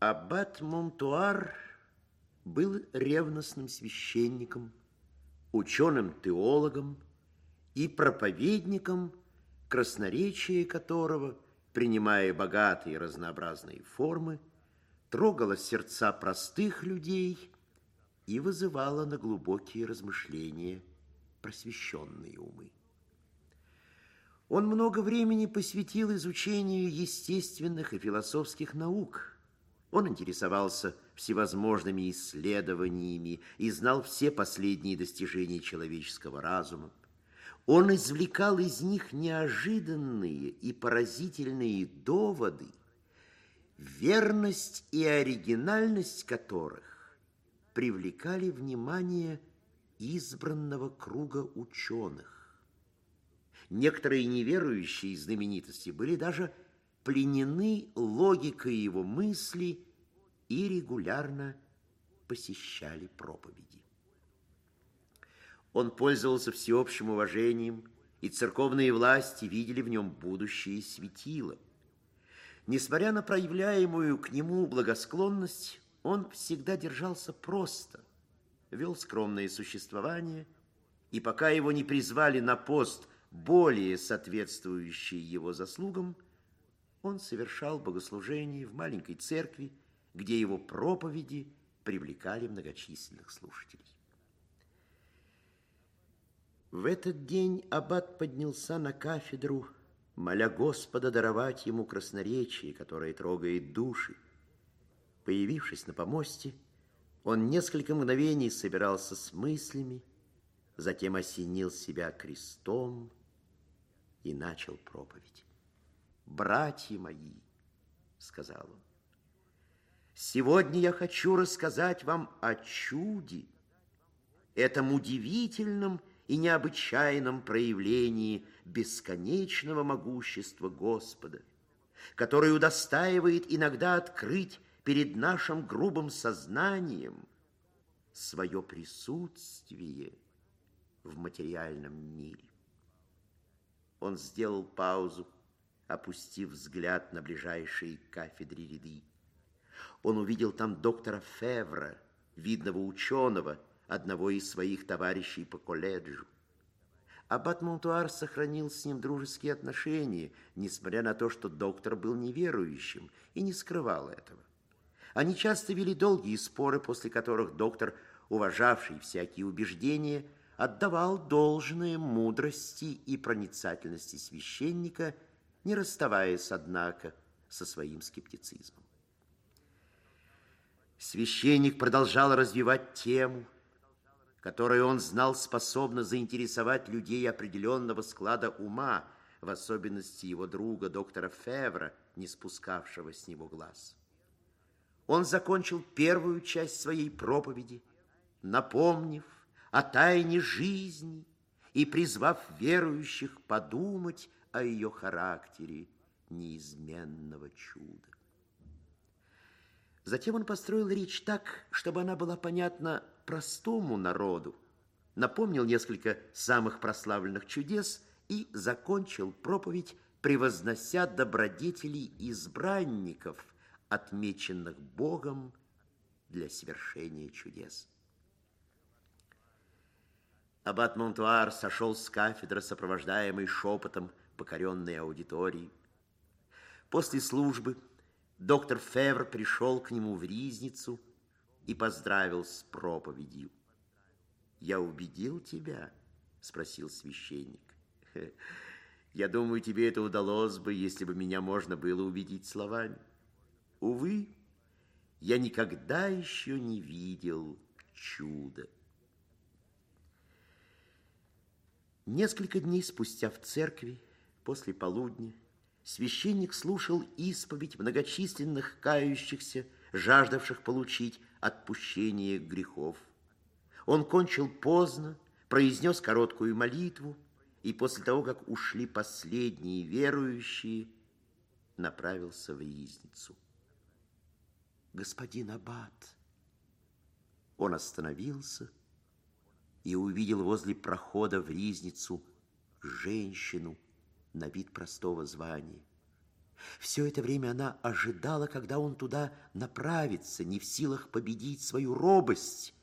Аббат Монтуар был ревностным священником, ученым-теологом и проповедником, красноречие которого, принимая богатые разнообразные формы, трогало сердца простых людей и вызывало на глубокие размышления просвещенные умы. Он много времени посвятил изучению естественных и философских наук. Он интересовался всевозможными исследованиями и знал все последние достижения человеческого разума. Он извлекал из них неожиданные и поразительные доводы, верность и оригинальность которых привлекали внимание избранного круга ученых. Некоторые неверующие знаменитости были даже пленены логикой его мысли и регулярно посещали проповеди. Он пользовался всеобщим уважением, и церковные власти видели в нем будущее светило. Несмотря на проявляемую к нему благосклонность, он всегда держался просто, вел скромное существование, и пока его не призвали на пост – более соответствующий его заслугам, он совершал богослужение в маленькой церкви, где его проповеди привлекали многочисленных слушателей. В этот день аббат поднялся на кафедру, моля Господа даровать ему красноречие, которое трогает души. Появившись на помосте, он несколько мгновений собирался с мыслями, затем осенил себя крестом, и начал проповедь. «Братья мои», — сказал он, — «сегодня я хочу рассказать вам о чуде, этом удивительном и необычайном проявлении бесконечного могущества Господа, который удостаивает иногда открыть перед нашим грубым сознанием свое присутствие в материальном мире. Он сделал паузу, опустив взгляд на ближайшие к кафедре ряды. Он увидел там доктора Февра, видного ученого, одного из своих товарищей по колледжу. Аббат Монтуар сохранил с ним дружеские отношения, несмотря на то, что доктор был неверующим и не скрывал этого. Они часто вели долгие споры, после которых доктор, уважавший всякие убеждения, отдавал должное мудрости и проницательности священника, не расставаясь, однако, со своим скептицизмом. Священник продолжал развивать тему, которую он знал способна заинтересовать людей определенного склада ума, в особенности его друга, доктора Февра, не спускавшего с него глаз. Он закончил первую часть своей проповеди, напомнив, о тайне жизни и призвав верующих подумать о ее характере неизменного чуда. Затем он построил речь так, чтобы она была понятна простому народу, напомнил несколько самых прославленных чудес и закончил проповедь, превознося добродетелей избранников, отмеченных Богом для совершения чудес. Аббат Монтуар сошел с кафедры, сопровождаемый шепотом покоренной аудитории. После службы доктор Февр пришел к нему в ризницу и поздравил с проповедью. «Я убедил тебя?» – спросил священник. «Я думаю, тебе это удалось бы, если бы меня можно было убедить словами. Увы, я никогда еще не видел чуда». Несколько дней спустя в церкви, после полудня, священник слушал исповедь многочисленных кающихся, жаждавших получить отпущение грехов. Он кончил поздно, произнес короткую молитву, и после того, как ушли последние верующие, направился в ризницу. Господин Аббат, он остановился, и увидел возле прохода в ризницу женщину на вид простого звания. Все это время она ожидала, когда он туда направится, не в силах победить свою робость,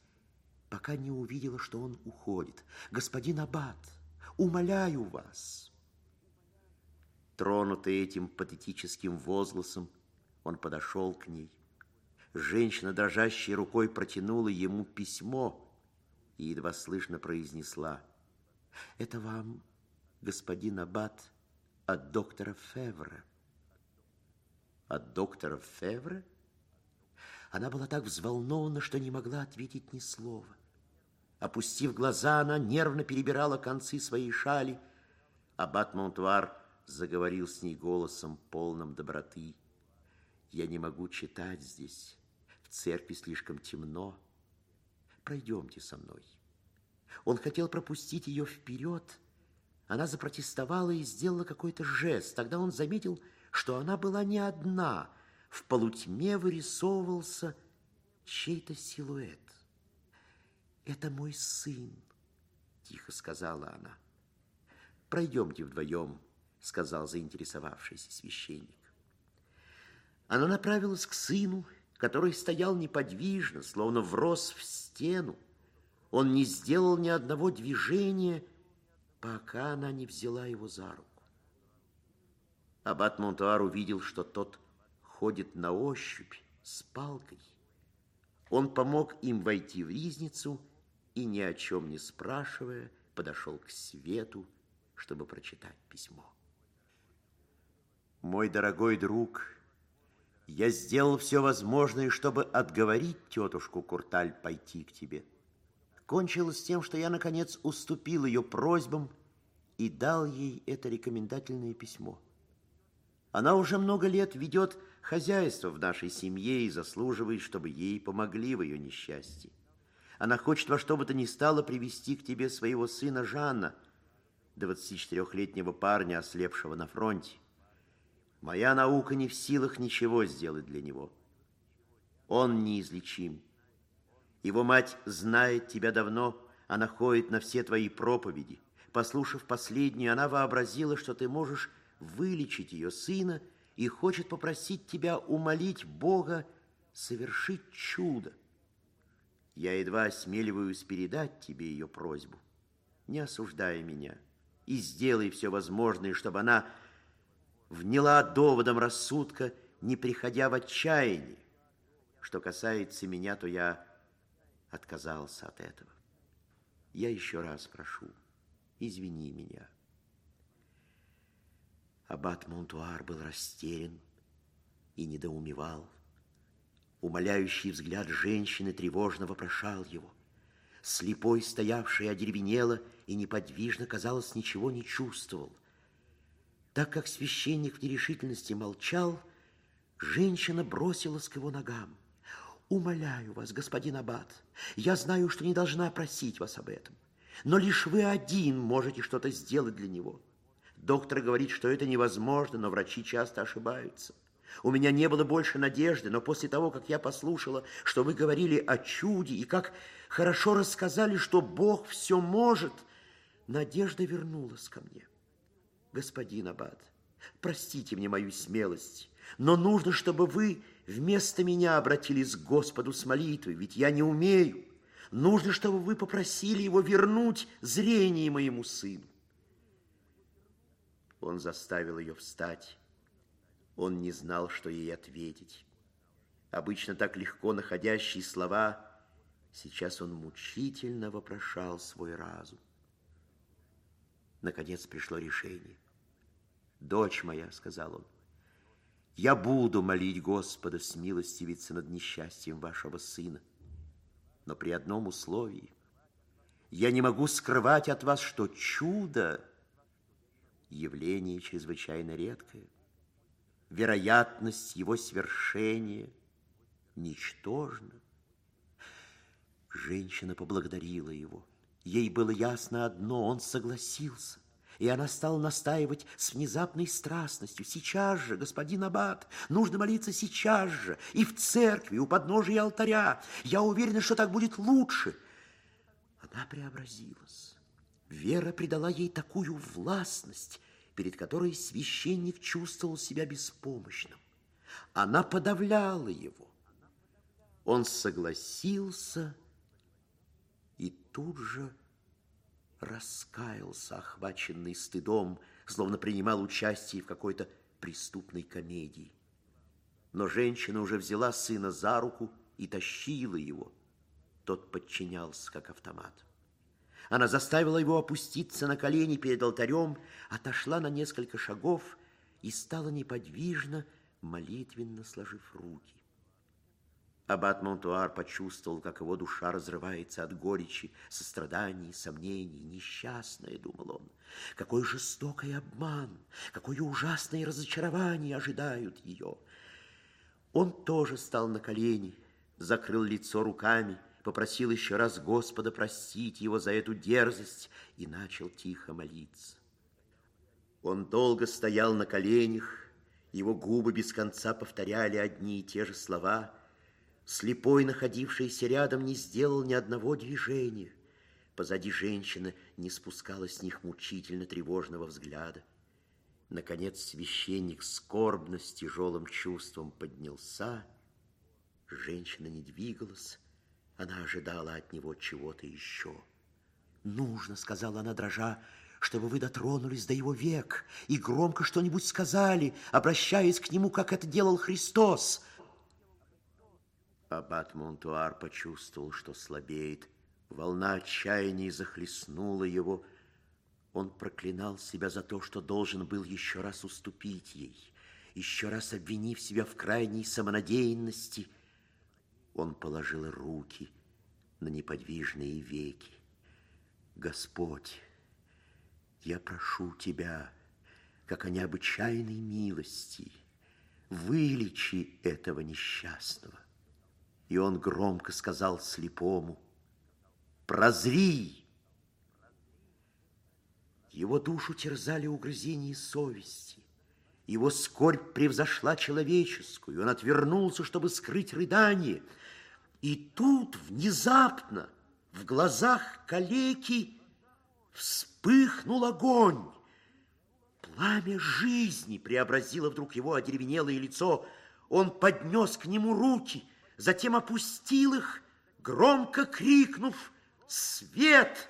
пока не увидела, что он уходит. «Господин Аббат, умоляю вас!» Тронутый этим патетическим возгласом, он подошел к ней. Женщина, дрожащей рукой, протянула ему письмо и едва слышно произнесла. «Это вам, господин Аббат, от доктора Февра». «От доктора Февра?» Она была так взволнована, что не могла ответить ни слова. Опустив глаза, она нервно перебирала концы своей шали. Аббат Монтуар заговорил с ней голосом, полным доброты. «Я не могу читать здесь. В церкви слишком темно. Пройдемте со мной». Он хотел пропустить ее вперед. Она запротестовала и сделала какой-то жест. Тогда он заметил, что она была не одна. В полутьме вырисовывался чей-то силуэт. «Это мой сын», — тихо сказала она. «Пройдемте вдвоем», — сказал заинтересовавшийся священник. Она направилась к сыну, который стоял неподвижно, словно врос в стену. Он не сделал ни одного движения, пока она не взяла его за руку. Аббат Монтуар увидел, что тот ходит на ощупь с палкой. Он помог им войти в ризницу и, ни о чем не спрашивая, подошел к свету, чтобы прочитать письмо. «Мой дорогой друг, я сделал все возможное, чтобы отговорить тетушку Курталь пойти к тебе. Кончилось тем, что я, наконец, уступил ее просьбам и дал ей это рекомендательное письмо. Она уже много лет ведет хозяйство в нашей семье и заслуживает, чтобы ей помогли в ее несчастье. Она хочет во что бы то ни стало привести к тебе своего сына Жанна, 24-летнего парня, ослепшего на фронте. Моя наука не в силах ничего сделать для него. Он неизлечим. Его мать знает тебя давно, она ходит на все твои проповеди. Послушав последнюю, она вообразила, что ты можешь вылечить ее сына и хочет попросить тебя умолить Бога совершить чудо. Я едва осмеливаюсь передать тебе ее просьбу. Не осуждай меня и сделай все возможное, чтобы она вняла доводом рассудка, не приходя в отчаяние. Что касается меня, то я отказался от этого. Я еще раз прошу, извини меня. Аббат Монтуар был растерян и недоумевал. Умоляющий взгляд женщины тревожно вопрошал его. Слепой, стоявший, одеревенело и неподвижно, казалось, ничего не чувствовал. Так как священник в нерешительности молчал, женщина бросилась к его ногам. «Умоляю вас, господин Аббат, я знаю, что не должна просить вас об этом, но лишь вы один можете что-то сделать для него. Доктор говорит, что это невозможно, но врачи часто ошибаются. У меня не было больше надежды, но после того, как я послушала, что вы говорили о чуде и как хорошо рассказали, что Бог все может, надежда вернулась ко мне. Господин Аббат, простите мне мою смелость, но нужно, чтобы вы вместо меня обратились к Господу с молитвой, ведь я не умею. Нужно, чтобы вы попросили его вернуть зрение моему сыну. Он заставил ее встать он не знал, что ей ответить. Обычно так легко находящие слова, сейчас он мучительно вопрошал свой разум. Наконец пришло решение. «Дочь моя», — сказал он, — «я буду молить Господа смилостивиться над несчастьем вашего сына, но при одном условии. Я не могу скрывать от вас, что чудо — явление чрезвычайно редкое вероятность его свершения ничтожна. Женщина поблагодарила его. Ей было ясно одно, он согласился. И она стала настаивать с внезапной страстностью. Сейчас же, господин Аббат, нужно молиться сейчас же, и в церкви, у подножия алтаря. Я уверена, что так будет лучше. Она преобразилась. Вера придала ей такую властность перед которой священник чувствовал себя беспомощным. Она подавляла его. Он согласился и тут же раскаялся, охваченный стыдом, словно принимал участие в какой-то преступной комедии. Но женщина уже взяла сына за руку и тащила его. Тот подчинялся, как автомат. Она заставила его опуститься на колени перед алтарем, отошла на несколько шагов и стала неподвижно, молитвенно сложив руки. Аббат Монтуар почувствовал, как его душа разрывается от горечи, состраданий, сомнений. Несчастная, думал он. Какой жестокий обман, какое ужасное разочарование ожидают ее. Он тоже стал на колени, закрыл лицо руками, попросил еще раз Господа простить его за эту дерзость и начал тихо молиться. Он долго стоял на коленях, его губы без конца повторяли одни и те же слова – Слепой, находившийся рядом, не сделал ни одного движения. Позади женщины не спускала с них мучительно тревожного взгляда. Наконец священник скорбно с тяжелым чувством поднялся. Женщина не двигалась, она ожидала от него чего-то еще. «Нужно», — сказала она, дрожа, — «чтобы вы дотронулись до его век и громко что-нибудь сказали, обращаясь к нему, как это делал Христос». Аббат Монтуар почувствовал, что слабеет. Волна отчаяния захлестнула его. Он проклинал себя за то, что должен был еще раз уступить ей, еще раз обвинив себя в крайней самонадеянности. Он положил руки на неподвижные веки. Господь, я прошу Тебя, как о необычайной милости, вылечи этого несчастного. И он громко сказал слепому, «Прозри!» Его душу терзали угрызения совести. Его скорбь превзошла человеческую. Он отвернулся, чтобы скрыть рыдание. И тут внезапно в глазах калеки вспыхнул огонь. Пламя жизни преобразило вдруг его одеревенелое лицо. Он поднес к нему руки – затем опустил их, громко крикнув «Свет!».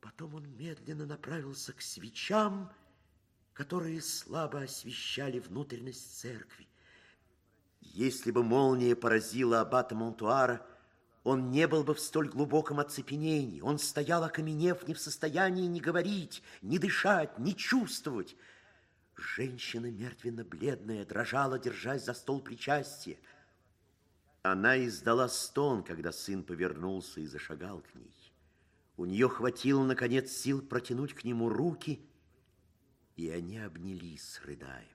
Потом он медленно направился к свечам, которые слабо освещали внутренность церкви. Если бы молния поразила аббата Монтуара, он не был бы в столь глубоком оцепенении. Он стоял, окаменев, не в состоянии ни говорить, ни дышать, ни чувствовать. Женщина, мертвенно-бледная, дрожала, держась за стол причастия. Она издала стон, когда сын повернулся и зашагал к ней. У нее хватило, наконец, сил протянуть к нему руки, и они обнялись, рыдая.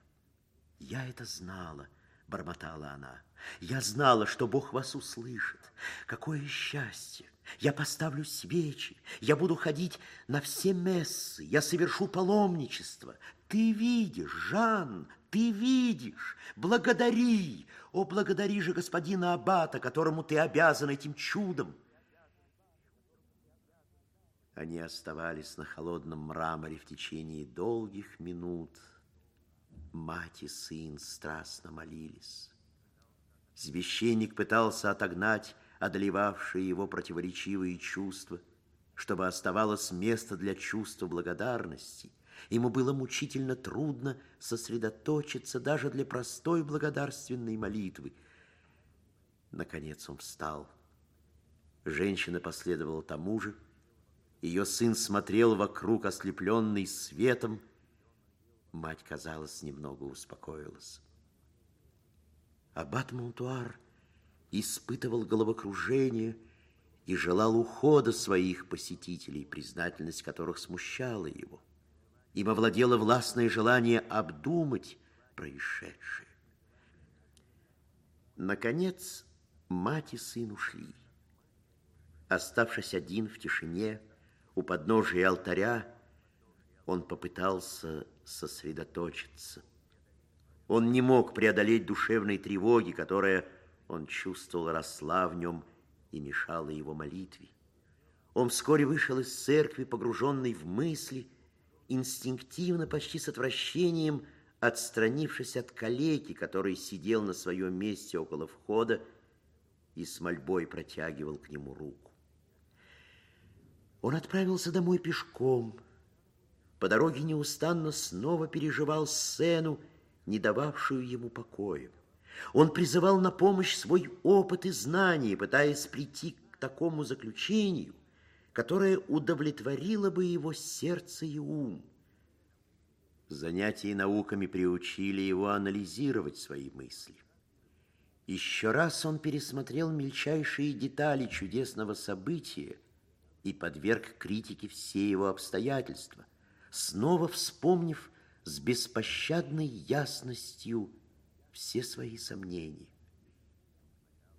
«Я это знала», — бормотала она. «Я знала, что Бог вас услышит. Какое счастье! Я поставлю свечи, я буду ходить на все мессы, я совершу паломничество. Ты видишь, Жан, ты видишь, благодари, о, благодари же господина Аббата, которому ты обязан этим чудом. Они оставались на холодном мраморе в течение долгих минут. Мать и сын страстно молились. Священник пытался отогнать одолевавшие его противоречивые чувства, чтобы оставалось место для чувства благодарности – Ему было мучительно трудно сосредоточиться даже для простой благодарственной молитвы. Наконец он встал. Женщина последовала тому же. Ее сын смотрел вокруг, ослепленный светом. Мать, казалось, немного успокоилась. Аббат Монтуар испытывал головокружение и желал ухода своих посетителей, признательность которых смущала его. Им овладело властное желание обдумать происшедшее. Наконец, мать и сын ушли. Оставшись один в тишине, у подножия алтаря, он попытался сосредоточиться. Он не мог преодолеть душевной тревоги, которая, он чувствовал, росла в нем и мешала его молитве. Он вскоре вышел из церкви, погруженный в мысли, инстинктивно, почти с отвращением, отстранившись от калеки, который сидел на своем месте около входа и с мольбой протягивал к нему руку. Он отправился домой пешком. По дороге неустанно снова переживал сцену, не дававшую ему покоя. Он призывал на помощь свой опыт и знания, пытаясь прийти к такому заключению, которое удовлетворило бы его сердце и ум. Занятия науками приучили его анализировать свои мысли. Еще раз он пересмотрел мельчайшие детали чудесного события и подверг критике все его обстоятельства, снова вспомнив с беспощадной ясностью все свои сомнения.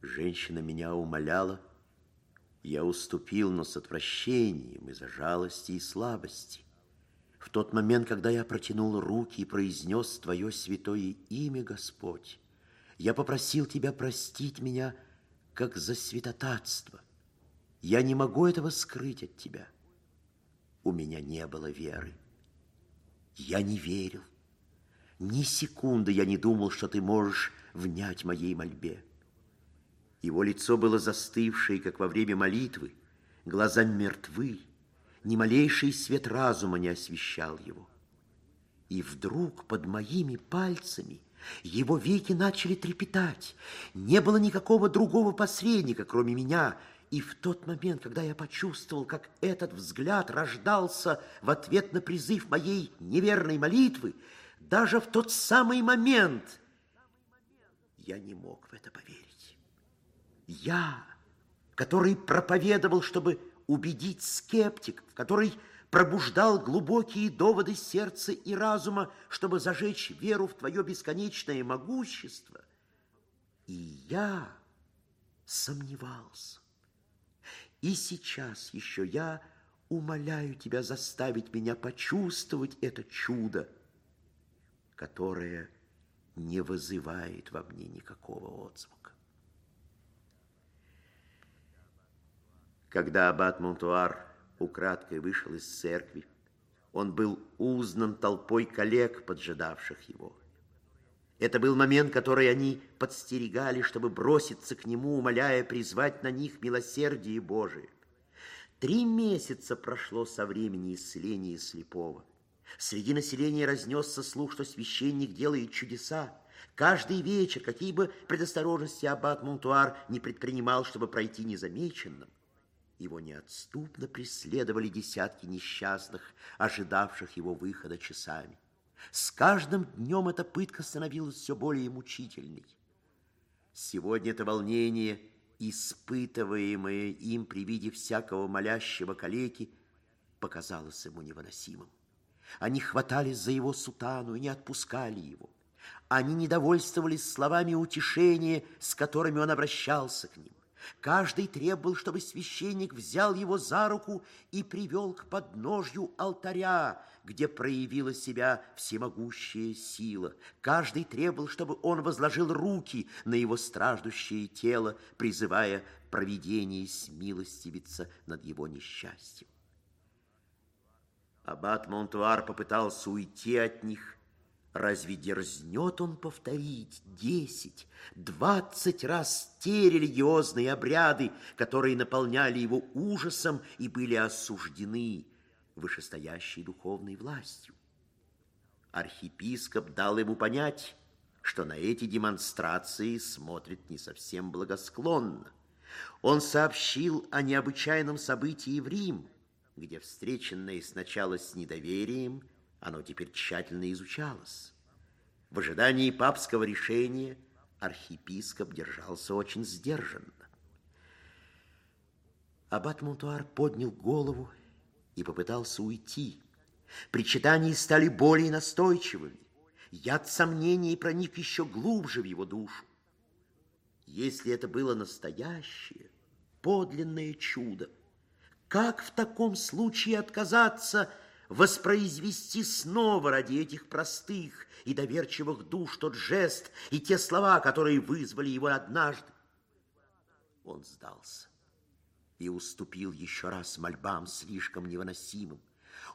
Женщина меня умоляла, я уступил, но с отвращением из-за жалости и слабости. В тот момент, когда я протянул руки и произнес Твое святое имя, Господь, я попросил Тебя простить меня, как за святотатство. Я не могу этого скрыть от Тебя. У меня не было веры. Я не верил. Ни секунды я не думал, что Ты можешь внять моей мольбе. Его лицо было застывшее, как во время молитвы, глаза мертвы, ни малейший свет разума не освещал его. И вдруг под моими пальцами его веки начали трепетать. Не было никакого другого посредника, кроме меня. И в тот момент, когда я почувствовал, как этот взгляд рождался в ответ на призыв моей неверной молитвы, даже в тот самый момент я не мог в это поверить. Я, который проповедовал, чтобы убедить скептиков, который пробуждал глубокие доводы сердца и разума, чтобы зажечь веру в твое бесконечное могущество. И я сомневался. И сейчас еще я умоляю тебя заставить меня почувствовать это чудо, которое не вызывает во мне никакого отзвука. Когда аббат Монтуар украдкой вышел из церкви, он был узнан толпой коллег, поджидавших его. Это был момент, который они подстерегали, чтобы броситься к нему, умоляя призвать на них милосердие Божие. Три месяца прошло со времени исцеления слепого. Среди населения разнесся слух, что священник делает чудеса. Каждый вечер, какие бы предосторожности аббат Монтуар не предпринимал, чтобы пройти незамеченным, его неотступно преследовали десятки несчастных, ожидавших его выхода часами. С каждым днем эта пытка становилась все более мучительной. Сегодня это волнение, испытываемое им при виде всякого молящего калеки, показалось ему невыносимым. Они хватались за его сутану и не отпускали его. Они недовольствовались словами утешения, с которыми он обращался к ним. Каждый требовал, чтобы священник взял его за руку и привел к подножью алтаря, где проявила себя всемогущая сила. Каждый требовал, чтобы он возложил руки на его страждущее тело, призывая провидение смилостивиться над его несчастьем. Аббат Монтуар попытался уйти от них, Разве дерзнет он повторить десять, двадцать раз те религиозные обряды, которые наполняли его ужасом и были осуждены вышестоящей духовной властью? Архиепископ дал ему понять, что на эти демонстрации смотрит не совсем благосклонно. Он сообщил о необычайном событии в Рим, где встреченные сначала с недоверием, оно теперь тщательно изучалось. В ожидании папского решения архиепископ держался очень сдержанно. Аббат Монтуар поднял голову и попытался уйти. Причитания стали более настойчивыми. Яд сомнений проник еще глубже в его душу. Если это было настоящее, подлинное чудо, как в таком случае отказаться воспроизвести снова ради этих простых и доверчивых душ тот жест и те слова, которые вызвали его однажды. Он сдался и уступил еще раз мольбам слишком невыносимым.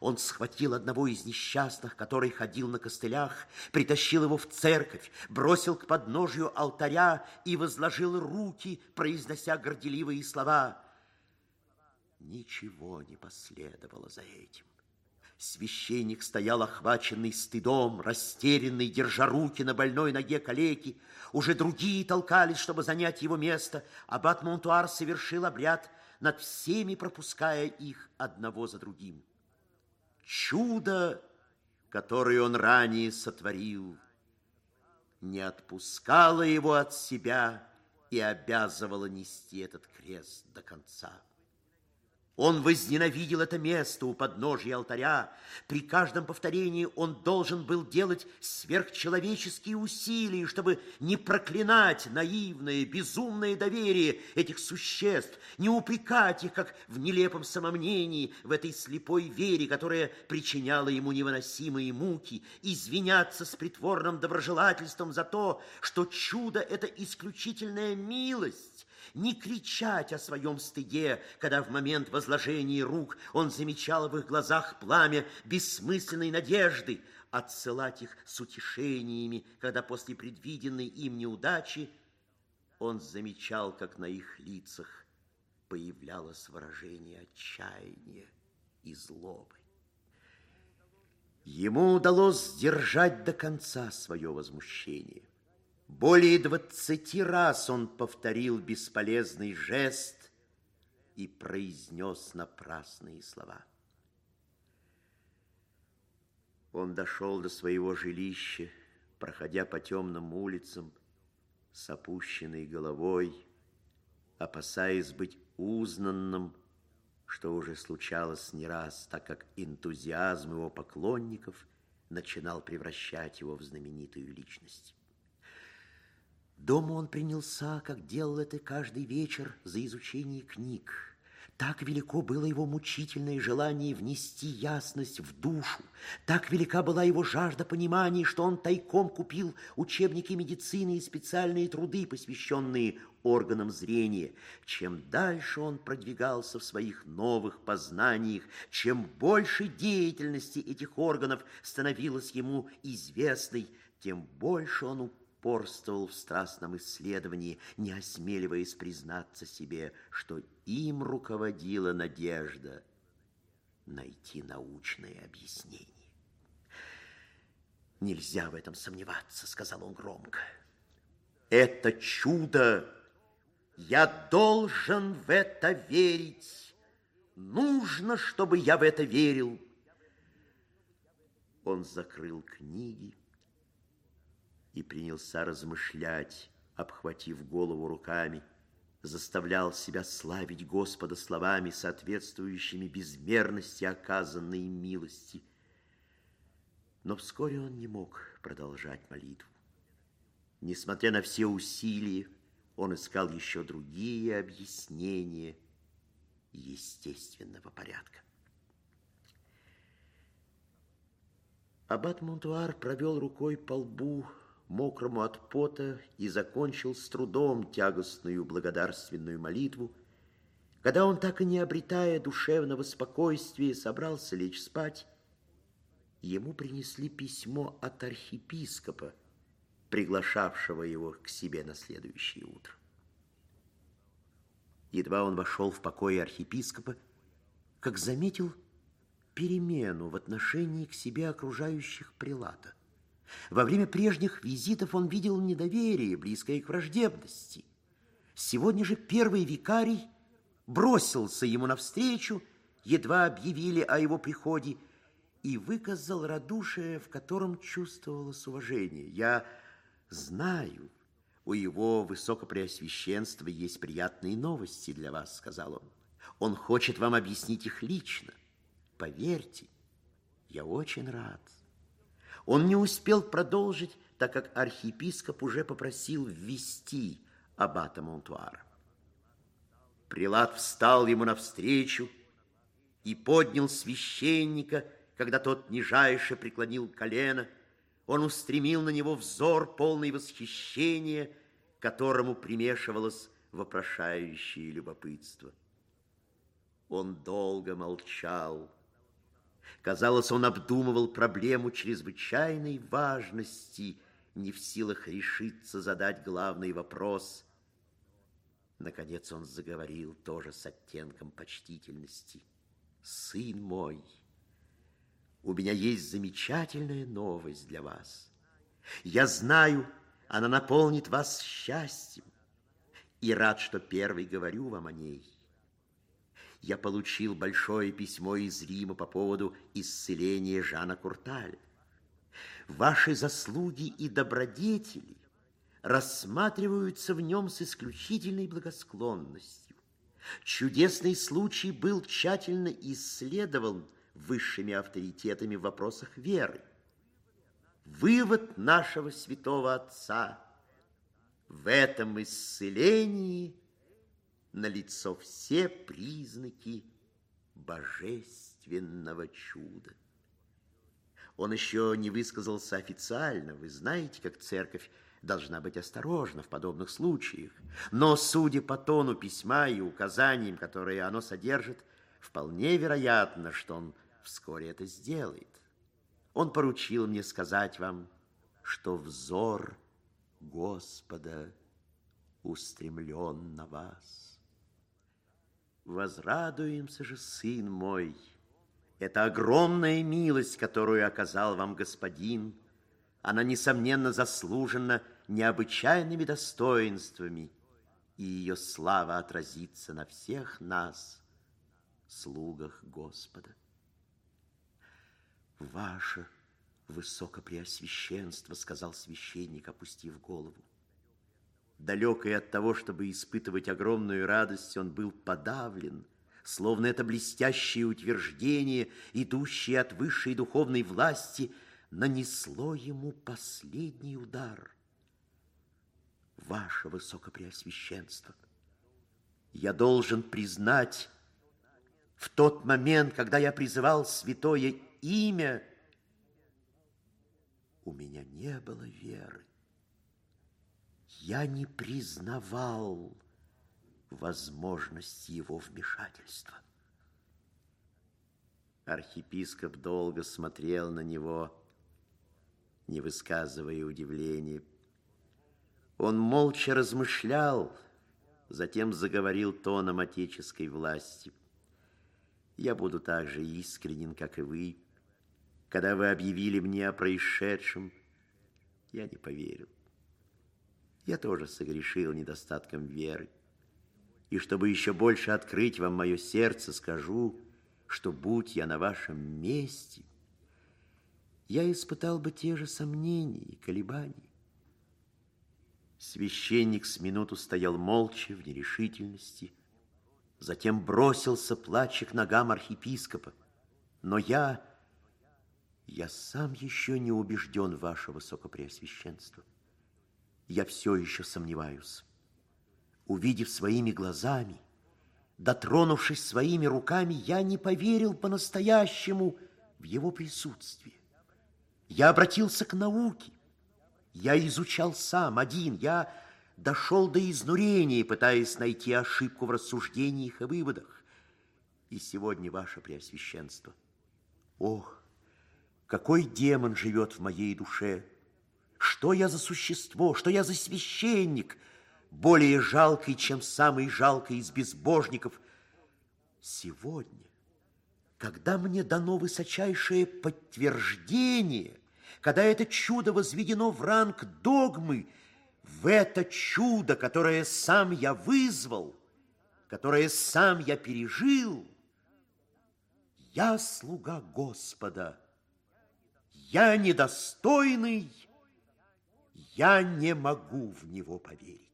Он схватил одного из несчастных, который ходил на костылях, притащил его в церковь, бросил к подножию алтаря и возложил руки, произнося горделивые слова. Ничего не последовало за этим. Священник стоял охваченный стыдом, растерянный, держа руки на больной ноге калеки. Уже другие толкались, чтобы занять его место. Аббат Монтуар совершил обряд, над всеми пропуская их одного за другим. Чудо, которое он ранее сотворил, не отпускало его от себя и обязывало нести этот крест до конца. Он возненавидел это место у подножия алтаря. При каждом повторении он должен был делать сверхчеловеческие усилия, чтобы не проклинать наивное, безумное доверие этих существ, не упрекать их, как в нелепом самомнении, в этой слепой вере, которая причиняла ему невыносимые муки, извиняться с притворным доброжелательством за то, что чудо – это исключительная милость, не кричать о своем стыде, когда в момент возложения рук он замечал в их глазах пламя бессмысленной надежды, отсылать их с утешениями, когда после предвиденной им неудачи он замечал, как на их лицах появлялось выражение отчаяния и злобы. Ему удалось сдержать до конца свое возмущение. Более двадцати раз он повторил бесполезный жест и произнес напрасные слова. Он дошел до своего жилища, проходя по темным улицам с опущенной головой, опасаясь быть узнанным, что уже случалось не раз, так как энтузиазм его поклонников начинал превращать его в знаменитую личность. Дома он принялся, как делал это каждый вечер, за изучение книг. Так велико было его мучительное желание внести ясность в душу, так велика была его жажда понимания, что он тайком купил учебники медицины и специальные труды, посвященные органам зрения. Чем дальше он продвигался в своих новых познаниях, чем больше деятельности этих органов становилось ему известной, тем больше он упорствовал в страстном исследовании, не осмеливаясь признаться себе, что им руководила надежда найти научное объяснение. «Нельзя в этом сомневаться», — сказал он громко. «Это чудо! Я должен в это верить! Нужно, чтобы я в это верил!» Он закрыл книги, и принялся размышлять, обхватив голову руками, заставлял себя славить Господа словами, соответствующими безмерности оказанной милости. Но вскоре он не мог продолжать молитву. Несмотря на все усилия, он искал еще другие объяснения естественного порядка. Аббат Монтуар провел рукой по лбу, мокрому от пота, и закончил с трудом тягостную благодарственную молитву, когда он, так и не обретая душевного спокойствия, собрался лечь спать, ему принесли письмо от архиепископа, приглашавшего его к себе на следующее утро. Едва он вошел в покой архиепископа, как заметил перемену в отношении к себе окружающих прилата. Во время прежних визитов он видел недоверие, близкое к враждебности. Сегодня же первый викарий бросился ему навстречу, едва объявили о его приходе, и выказал радушие, в котором чувствовалось уважение. «Я знаю, у его высокопреосвященства есть приятные новости для вас», сказал он. «Он хочет вам объяснить их лично. Поверьте, я очень рад». Он не успел продолжить, так как архиепископ уже попросил ввести аббата Монтуара. Прилад встал ему навстречу и поднял священника, когда тот нижайше преклонил колено. Он устремил на него взор, полный восхищения, которому примешивалось вопрошающее любопытство. Он долго молчал, Казалось, он обдумывал проблему чрезвычайной важности, не в силах решиться задать главный вопрос. Наконец он заговорил тоже с оттенком почтительности. «Сын мой, у меня есть замечательная новость для вас. Я знаю, она наполнит вас счастьем, и рад, что первый говорю вам о ней. Я получил большое письмо из Рима по поводу исцеления Жана Курталя. Ваши заслуги и добродетели рассматриваются в нем с исключительной благосклонностью. Чудесный случай был тщательно исследован высшими авторитетами в вопросах веры. Вывод нашего святого отца в этом исцелении налицо все признаки божественного чуда. Он еще не высказался официально. Вы знаете, как церковь должна быть осторожна в подобных случаях. Но, судя по тону письма и указаниям, которые оно содержит, вполне вероятно, что он вскоре это сделает. Он поручил мне сказать вам, что взор Господа устремлен на вас. Возрадуемся же, сын мой, это огромная милость, которую оказал вам господин, она, несомненно, заслужена необычайными достоинствами, и ее слава отразится на всех нас, слугах Господа. Ваше Высокопреосвященство, сказал священник, опустив голову. Далекий от того, чтобы испытывать огромную радость, он был подавлен, словно это блестящее утверждение, идущее от высшей духовной власти, нанесло ему последний удар. Ваше Высокопреосвященство, я должен признать, в тот момент, когда я призывал святое имя, у меня не было веры. Я не признавал возможность его вмешательства. Архиепископ долго смотрел на него, не высказывая удивления. Он молча размышлял, затем заговорил тоном отеческой власти. «Я буду так же искренен, как и вы. Когда вы объявили мне о происшедшем, я не поверил. Я тоже согрешил недостатком веры. И чтобы еще больше открыть вам мое сердце, скажу, что будь я на вашем месте, я испытал бы те же сомнения и колебания. Священник с минуту стоял молча в нерешительности, затем бросился, плача к ногам архиепископа. Но я я сам еще не убежден, ваше высокопреосвященство. Я все еще сомневаюсь. Увидев своими глазами, дотронувшись своими руками, я не поверил по-настоящему в его присутствие. Я обратился к науке. Я изучал сам, один. Я дошел до изнурения, пытаясь найти ошибку в рассуждениях и выводах. И сегодня, ваше Преосвященство, ох, какой демон живет в моей душе? Что я за существо? Что я за священник? Более жалкий, чем самый жалкий из безбожников. Сегодня, когда мне дано высочайшее подтверждение, когда это чудо возведено в ранг догмы, в это чудо, которое сам я вызвал, которое сам я пережил, я слуга Господа – я недостойный, я не могу в него поверить.